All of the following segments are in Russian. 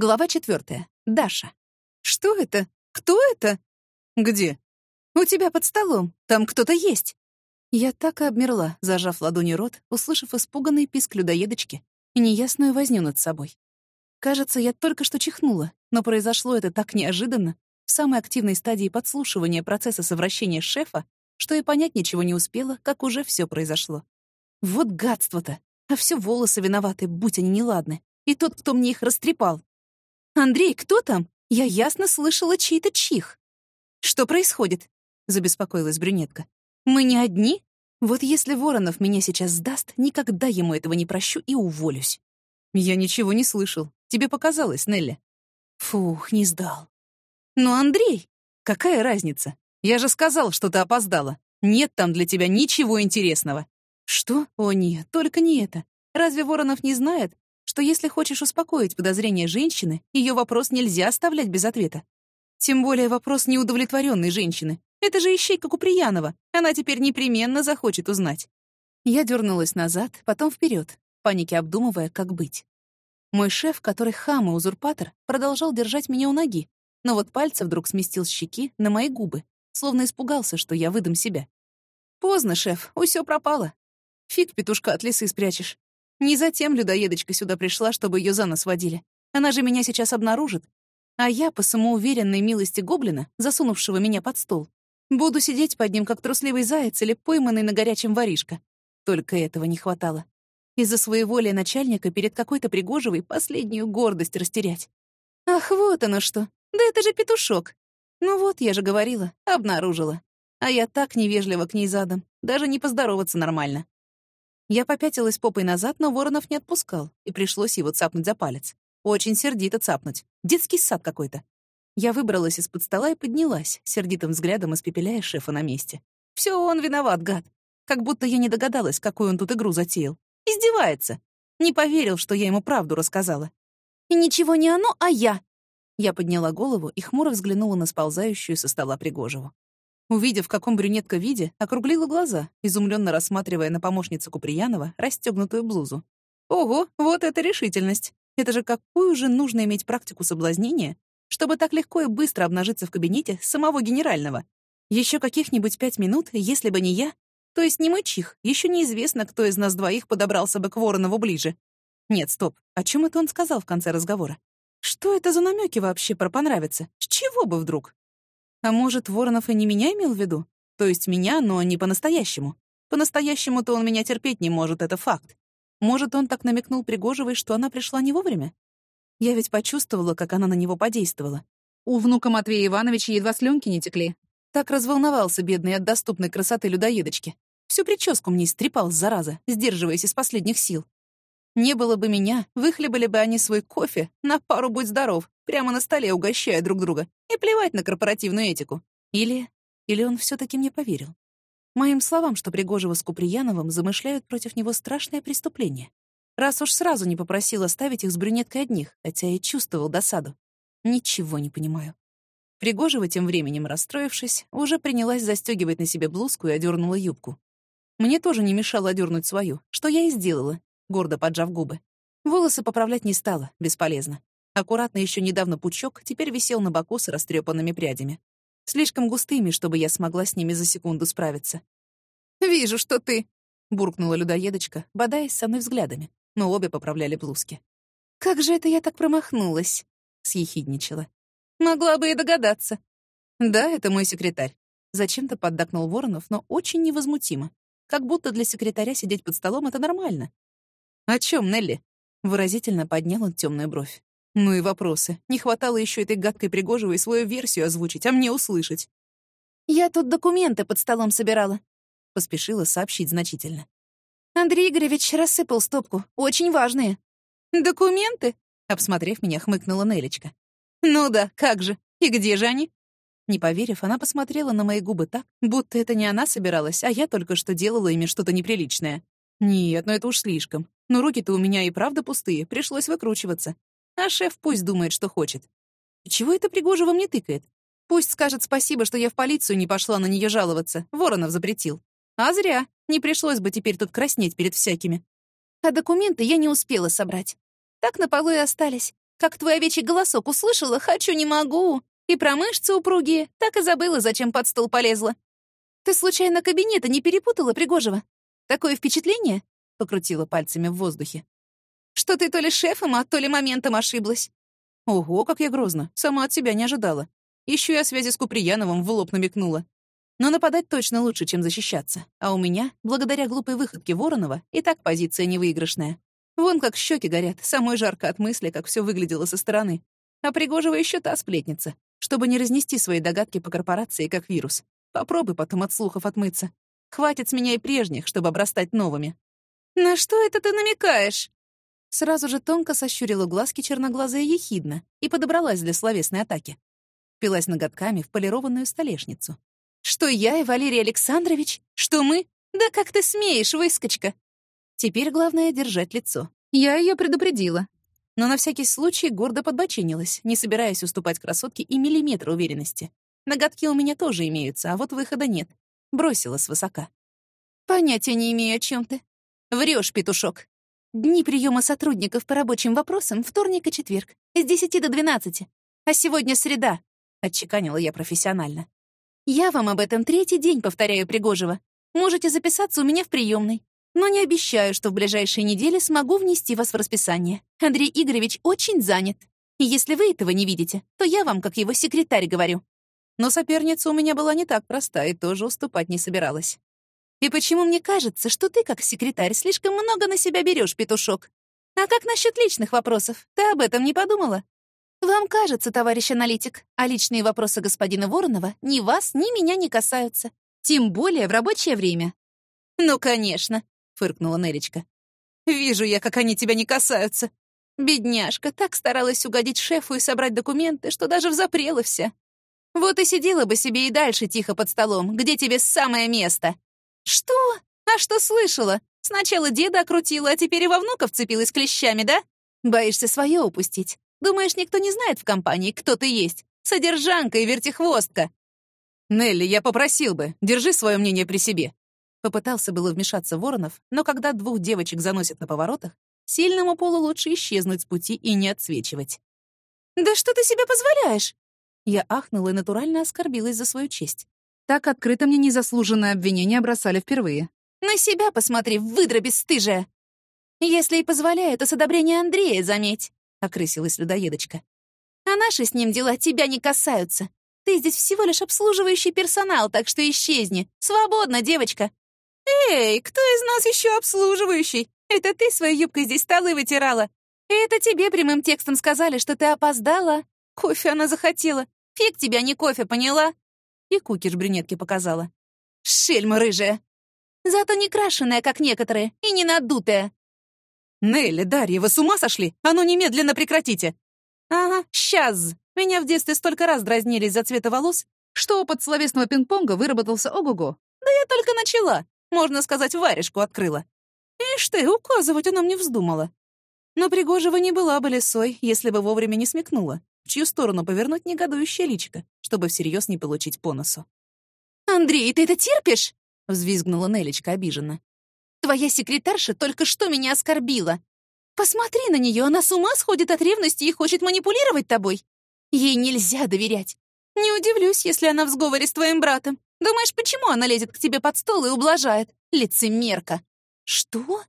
Глава четвертая. Даша. «Что это? Кто это?» «Где?» «У тебя под столом. Там кто-то есть». Я так и обмерла, зажав ладони рот, услышав испуганный писк людоедочки и неясную возню над собой. Кажется, я только что чихнула, но произошло это так неожиданно, в самой активной стадии подслушивания процесса совращения шефа, что и понять ничего не успела, как уже все произошло. Вот гадство-то! А все волосы виноваты, будь они неладны. И тот, кто мне их растрепал. «Андрей, кто там? Я ясно слышала чей-то чих». «Что происходит?» — забеспокоилась брюнетка. «Мы не одни? Вот если Воронов меня сейчас сдаст, никогда ему этого не прощу и уволюсь». «Я ничего не слышал. Тебе показалось, Нелли?» «Фух, не сдал». «Ну, Андрей, какая разница? Я же сказал, что ты опоздала. Нет там для тебя ничего интересного». «Что? О нет, только не это. Разве Воронов не знает, что если хочешь успокоить подозрения женщины, ее вопрос нельзя оставлять без ответа? Тем более вопрос неудовлетворенной женщины. Это же ищейка Куприянова. Она теперь непременно захочет узнать. Я дернулась назад, потом вперед, панике обдумывая, как быть. Мой шеф, который хам и узурпатор, продолжал держать меня у ноги, но вот пальцы вдруг сместил с щеки на мои губы, словно испугался, что я выдам себя. «Поздно, шеф, усё пропало. Фиг петушка от лисы спрячешь. Не затем людоедочка сюда пришла, чтобы ее за нос водили. Она же меня сейчас обнаружит. А я, по самоуверенной милости гоблина, засунувшего меня под стол, буду сидеть под ним, как трусливый заяц или пойманный на горячем воришка. Только этого не хватало. Из-за своеволия начальника перед какой-то Пригожевой последнюю гордость растерять. Ах, вот оно что. Да это же петушок. Ну вот, я же говорила, обнаружила. А я так невежливо к ней задом, даже не поздороваться нормально. Я попятилась попой назад, но Воронов не отпускал, и пришлось его цапнуть за палец. Очень сердито цапнуть. Детский сад какой-то. Я выбралась из-под стола и поднялась, сердитым взглядом испепеляя шефа на месте. Все он виноват, гад. Как будто я не догадалась, какую он тут игру затеял. Издевается. Не поверил, что я ему правду рассказала. И ничего не оно, а я. Я подняла голову и хмуро взглянула на сползающую со стола Пригожеву. Увидев, в каком брюнетка виде, округлила глаза, изумленно рассматривая на помощницу Куприянова расстегнутую блузу. Ого, вот это решительность! Это же какую же нужно иметь практику соблазнения, чтобы так легко и быстро обнажиться в кабинете самого генерального? Еще каких-нибудь пять минут, если бы не я, то есть не мой чих, еще неизвестно, кто из нас двоих подобрался бы к Воронову ближе. Нет, стоп, о чем это он сказал в конце разговора? Что это за намеки вообще про понравится? С чего бы вдруг? А может, Воронов и не меня имел в виду? То есть меня, но не по-настоящему. По-настоящему-то он меня терпеть не может, это факт. Может, он так намекнул Пригожевой, что она пришла не вовремя? Я ведь почувствовала, как она на него подействовала. У внука Матвея Ивановича едва слюнки не текли. Так разволновался бедный от доступной красоты людоедочки. Всю прическу мне истрепал, зараза, сдерживаясь из последних сил. Не было бы меня, выхлебали бы они свой кофе на пару «Будь здоров», прямо на столе угощая друг друга, и плевать на корпоративную этику. Или... Или он все таки мне поверил. Моим словам, что Пригожева с Куприяновым замышляют против него страшное преступление. Раз уж сразу не попросил оставить их с брюнеткой одних, хотя и чувствовал досаду. Ничего не понимаю. Пригожева, тем временем расстроившись, уже принялась застегивать на себе блузку и одернула юбку. Мне тоже не мешало одернуть свою, что я и сделала, гордо поджав губы. Волосы поправлять не стала, бесполезно. Аккуратно еще недавно пучок теперь висел на боку с растрепанными прядями. Слишком густыми, чтобы я смогла с ними за секунду справиться. «Вижу, что ты...» — буркнула людоедочка, бодаясь со мной взглядами. Мы обе поправляли блузки. «Как же это я так промахнулась?» — съехидничала. «Могла бы и догадаться». «Да, это мой секретарь». Зачем-то поддакнул Воронов, но очень невозмутимо. Как будто для секретаря сидеть под столом — это нормально. «О чем, Нелли?» Выразительно поднял он темную бровь. Ну и вопросы. Не хватало еще этой гадкой Пригожевой свою версию озвучить, а мне услышать. «Я тут документы под столом собирала», — поспешила сообщить значительно. «Андрей Игоревич рассыпал стопку. Очень важные». «Документы?» — обсмотрев меня, хмыкнула Нелечка. «Ну да, как же. И где же они?» Не поверив, она посмотрела на мои губы так, будто это не она собиралась, а я только что делала ими что-то неприличное. Нет, ну это уж слишком. Но руки-то у меня и правда пустые, пришлось выкручиваться. А шеф пусть думает, что хочет. чего это Пригожева мне тыкает? Пусть скажет спасибо, что я в полицию не пошла на нее жаловаться. Воронов запретил. А зря. Не пришлось бы теперь тут краснеть перед всякими. А документы я не успела собрать. Так на полу и остались. Как твой овечий голосок услышала «хочу, не могу», и про мышцы упругие, так и забыла, зачем под стол полезла. Ты случайно кабинета не перепутала, Пригожева? Такое впечатление?» — покрутила пальцами в воздухе. «Что ты то ли шефом, а то ли моментом ошиблась». Ого, как я грозно, сама от себя не ожидала. Еще о связи с Куприяновым в лоб намекнула. Но нападать точно лучше, чем защищаться. А у меня, благодаря глупой выходке Воронова, и так позиция невыигрышная. Вон как щеки горят, самой жарко от мысли, как все выглядело со стороны. А Пригожева еще та сплетница, чтобы не разнести свои догадки по корпорации как вирус. Попробуй потом от слухов отмыться. Хватит с меня и прежних, чтобы обрастать новыми. «На что это ты намекаешь?» Сразу же тонко сощурила глазки черноглазая ехидна и подобралась для словесной атаки. Пилась ноготками в полированную столешницу. Что я и Валерий Александрович? Что мы? Да как ты смеешь, выскочка? Теперь главное — держать лицо. Я ее предупредила. Но на всякий случай гордо подбочинилась, не собираясь уступать красотке и миллиметра уверенности. Ноготки у меня тоже имеются, а вот выхода нет. Бросила свысока. Понятия не имею, о чем ты. Врешь, петушок. Дни приема сотрудников по рабочим вопросам вторник и четверг, с 10 до 12. А сегодня среда, — отчеканила я профессионально. Я вам об этом третий день повторяю, Пригожева. Можете записаться у меня в приемной. Но не обещаю, что в ближайшие недели смогу внести вас в расписание. Андрей Игоревич очень занят. И если вы этого не видите, то я вам, как его секретарь, говорю. Но соперница у меня была не так проста и тоже уступать не собиралась. И почему мне кажется, что ты, как секретарь, слишком много на себя берешь, петушок? А как насчет личных вопросов? Ты об этом не подумала? «Вам кажется, товарищ аналитик, а личные вопросы господина Воронова ни вас, ни меня не касаются. Тем более в рабочее время». «Ну, конечно», — фыркнула Нелечка. «Вижу я, как они тебя не касаются. Бедняжка так старалась угодить шефу и собрать документы, что даже взапрела вся. Вот и сидела бы себе и дальше тихо под столом, где тебе самое место». «Что? А что слышала? Сначала деда окрутила, а теперь и во внука вцепилась клещами, да? Боишься свое упустить. Думаешь, никто не знает в компании, кто ты есть? Содержанка и вертихвостка!» «Нелли, я попросил бы, держи свое мнение при себе». Попытался было вмешаться Воронов, но когда двух девочек заносят на поворотах, сильному полу лучше исчезнуть с пути и не отсвечивать. «Да что ты себе позволяешь?» Я ахнула и натурально оскорбилась за свою честь. Так открыто мне незаслуженное обвинение бросали впервые. «На себя посмотри, выдра бесстыжая!» «Если и позволяю, то с одобрения Андрея, заметь. — окрысилась людоедочка. «А наши с ним дела тебя не касаются. Ты здесь всего лишь обслуживающий персонал, так что исчезни. Свободно, девочка!» «Эй, кто из нас еще обслуживающий? Это ты своей юбкой здесь столы вытирала. И это тебе прямым текстом сказали, что ты опоздала. Кофе она захотела. Фиг тебя, не кофе, поняла?» И кукиш брюнетки показала. «Шельма рыжая!» Зато не крашеная, как некоторые, и не надутая. «Нелли, Дарья, вы с ума сошли? А ну немедленно прекратите!» «Ага, сейчас!» Меня в детстве столько раз дразнились за цвета волос, что опыт словесного пинг-понга выработался ого-го. Да я только начала. Можно сказать, варежку открыла. Ишь ты, указывать она мне вздумала. Но Пригожева не была бы лисой, если бы вовремя не смекнула, чью сторону повернуть негодующее личико, чтобы всерьез не получить по носу. «Андрей, ты это терпишь?» — взвизгнула Нелечка обиженно. Твоя секретарша только что меня оскорбила. Посмотри на нее, она с ума сходит от ревности и хочет манипулировать тобой. Ей нельзя доверять. Не удивлюсь, если она в сговоре с твоим братом. Думаешь, почему она лезет к тебе под стол и ублажает? Лицемерка. Что?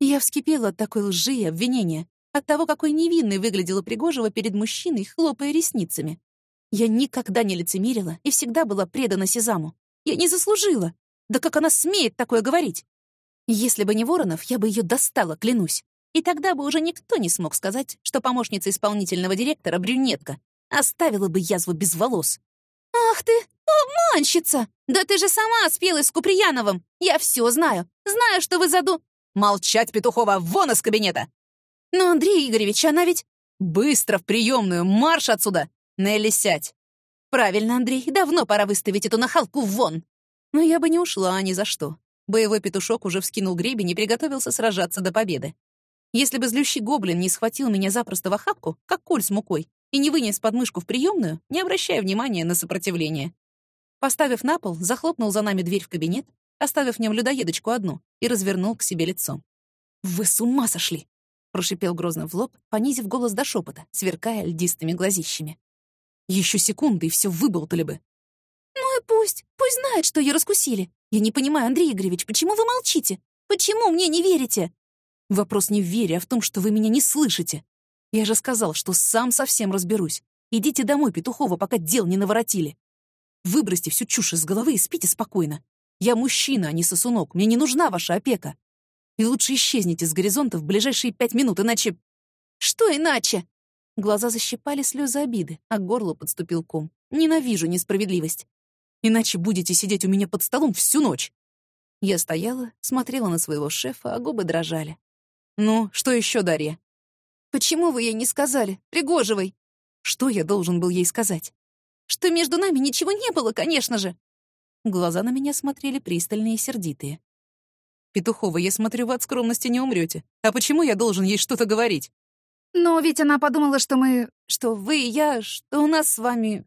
Я вскипела от такой лжи и обвинения, от того, какой невинной выглядела Пригожева перед мужчиной, хлопая ресницами. Я никогда не лицемерила и всегда была предана Сезаму. Я не заслужила. Да как она смеет такое говорить? Если бы не Воронов, я бы ее достала, клянусь. И тогда бы уже никто не смог сказать, что помощница исполнительного директора — брюнетка. Оставила бы язву без волос. «Ах ты, обманщица! Да ты же сама спелась с Куприяновым! Я все знаю. Знаю, что вы заду...» «Молчать, Петухова! Вон из кабинета!» «Но, Андрей Игоревич, она ведь...» «Быстро в приемную! Марш отсюда! Нелли, сядь!» «Правильно, Андрей, давно пора выставить эту нахалку вон!» Но я бы не ушла ни за что. Боевой петушок уже вскинул гребень и приготовился сражаться до победы. Если бы злющий гоблин не схватил меня запросто в охапку, как куль с мукой, и не вынес подмышку в приемную, не обращая внимания на сопротивление. Поставив на пол, захлопнул за нами дверь в кабинет, оставив в нем людоедочку одну, и развернул к себе лицом. «Вы с ума сошли!» — прошипел грозно в лоб, понизив голос до шепота, сверкая льдистыми глазищами. Еще секунды, и все выболтали бы. «Ну и пусть, пусть знает, что ее раскусили. Я не понимаю, Андрей Игоревич, почему вы молчите? Почему мне не верите?» «Вопрос не в вере, а в том, что вы меня не слышите. Я же сказал, что сам совсем разберусь. Идите домой, Петухова, пока дел не наворотили. Выбросьте всю чушь из головы и спите спокойно. Я мужчина, а не сосунок. Мне не нужна ваша опека. И лучше исчезните с горизонта в ближайшие пять минут, иначе... Что иначе? Глаза защипали слезы обиды, а к горлу подступил ком. Ненавижу несправедливость. Иначе будете сидеть у меня под столом всю ночь. Я стояла, смотрела на своего шефа, а губы дрожали. «Ну, что еще, Дарья?» «Почему вы ей не сказали? Пригоживай!» Что я должен был ей сказать? Что между нами ничего не было, конечно же. Глаза на меня смотрели пристальные и сердитые. Петухова, я смотрю, вы от скромности не умрете. А почему я должен ей что-то говорить? Но ведь она подумала, что мы... Что вы и я... Что у нас с вами...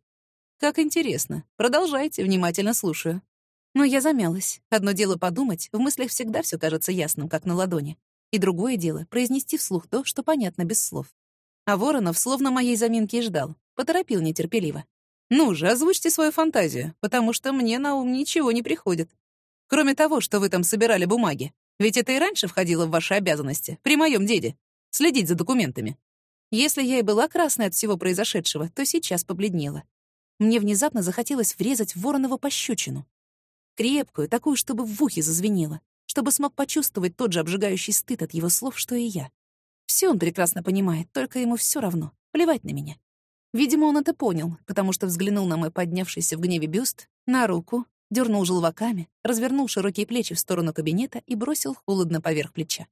Как интересно. Продолжайте, внимательно слушаю. Но я замялась. Одно дело подумать, в мыслях всегда все кажется ясным, как на ладони. И другое дело — произнести вслух то, что понятно без слов. А Воронов словно моей заминки и ждал. Поторопил нетерпеливо. «Ну же, озвучьте свою фантазию, потому что мне на ум ничего не приходит. Кроме того, что вы там собирали бумаги. Ведь это и раньше входило в ваши обязанности, при моем деде. Следить за документами. Если я и была красной от всего произошедшего, то сейчас побледнела. Мне внезапно захотелось врезать Воронова пощечину. Крепкую, такую, чтобы в ухе зазвенело, чтобы смог почувствовать тот же обжигающий стыд от его слов, что и я. Все он прекрасно понимает, только ему все равно. Плевать на меня. Видимо, он это понял, потому что взглянул на мой поднявшийся в гневе бюст, на руку, дернул желваками, развернул широкие плечи в сторону кабинета и бросил холодно поверх плеча.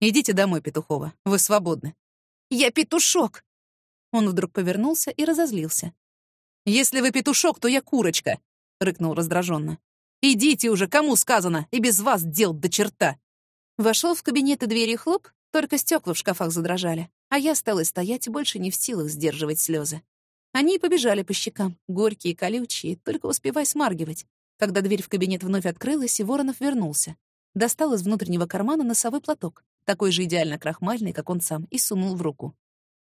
«Идите домой, Петухова, вы свободны». «Я петушок!» Он вдруг повернулся и разозлился. «Если вы петушок, то я курочка!» — рыкнул раздраженно. «Идите уже, кому сказано, и без вас дел до черта!» Вошел в кабинет и двери хлоп, только стекла в шкафах задрожали, а я стала стоять больше не в силах сдерживать слезы. Они побежали по щекам, горькие, колючие, только успевай смаргивать, когда дверь в кабинет вновь открылась, и Воронов вернулся. Достал из внутреннего кармана носовой платок, такой же идеально крахмальный, как он сам, и сунул в руку.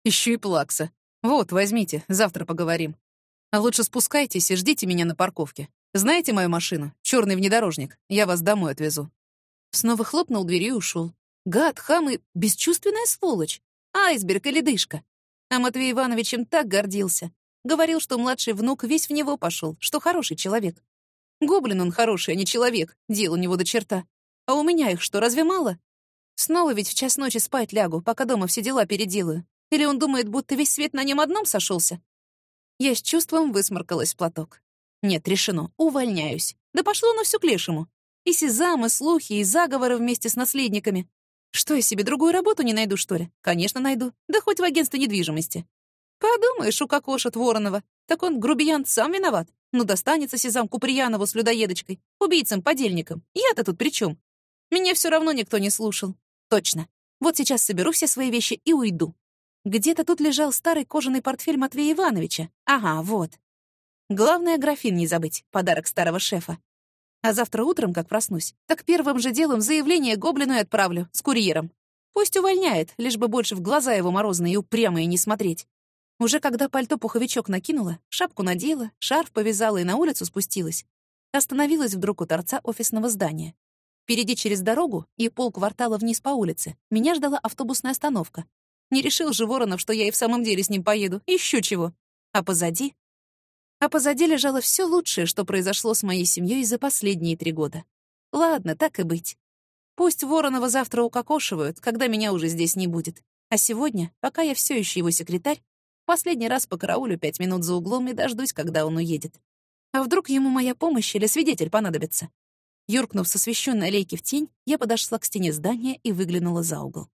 Ищу и плакса. Вот, возьмите, завтра поговорим. А лучше спускайтесь и ждите меня на парковке. Знаете мою машину? Черный внедорожник. Я вас домой отвезу». Снова хлопнул дверью и ушел. Гад, хам и бесчувственная сволочь. Айсберг или дышка. А Матвей Иванович им так гордился. Говорил, что младший внук весь в него пошел, что хороший человек. Гоблин он хороший, а не человек. Дел у него до черта. А у меня их что, разве мало? Снова ведь в час ночи спать лягу, пока дома все дела переделаю. Или он думает, будто весь свет на нем одном сошелся? Я с чувством высморкалась в платок. Нет, решено, увольняюсь. Да пошло оно все к лешему. И сезамы, слухи, и заговоры вместе с наследниками. Что я себе другую работу не найду, что ли? Конечно, найду. Да хоть в агентстве недвижимости. Подумаешь, укокошат Воронова. Так он, грубиян, сам виноват. Ну, достанется Сезам Куприянову с людоедочкой, убийцам-подельникам. Я-то тут при чем? Меня все равно никто не слушал. Точно. Вот сейчас соберу все свои вещи и уйду. Где-то тут лежал старый кожаный портфель Матвея Ивановича. Ага, вот. Главное, графин не забыть, подарок старого шефа. А завтра утром, как проснусь, так первым же делом заявление гоблину и отправлю, с курьером. Пусть увольняет, лишь бы больше в глаза его морозные и упрямые не смотреть. Уже когда пальто-пуховичок накинула, шапку надела, шарф повязала и на улицу спустилась, остановилась вдруг у торца офисного здания. Впереди через дорогу и полквартала вниз по улице меня ждала автобусная остановка. Не решил же Воронов, что я и в самом деле с ним поеду. Еще чего. А позади а позади лежало все лучшее, что произошло с моей семьей за последние три года. Ладно, так и быть. Пусть Воронова завтра укокошивают, когда меня уже здесь не будет. А сегодня, пока я все еще его секретарь, последний раз покараулю пять минут за углом и дождусь, когда он уедет. А вдруг ему моя помощь или свидетель понадобится? Юркнув с освещенной аллейки в тень, я подошла к стене здания и выглянула за угол.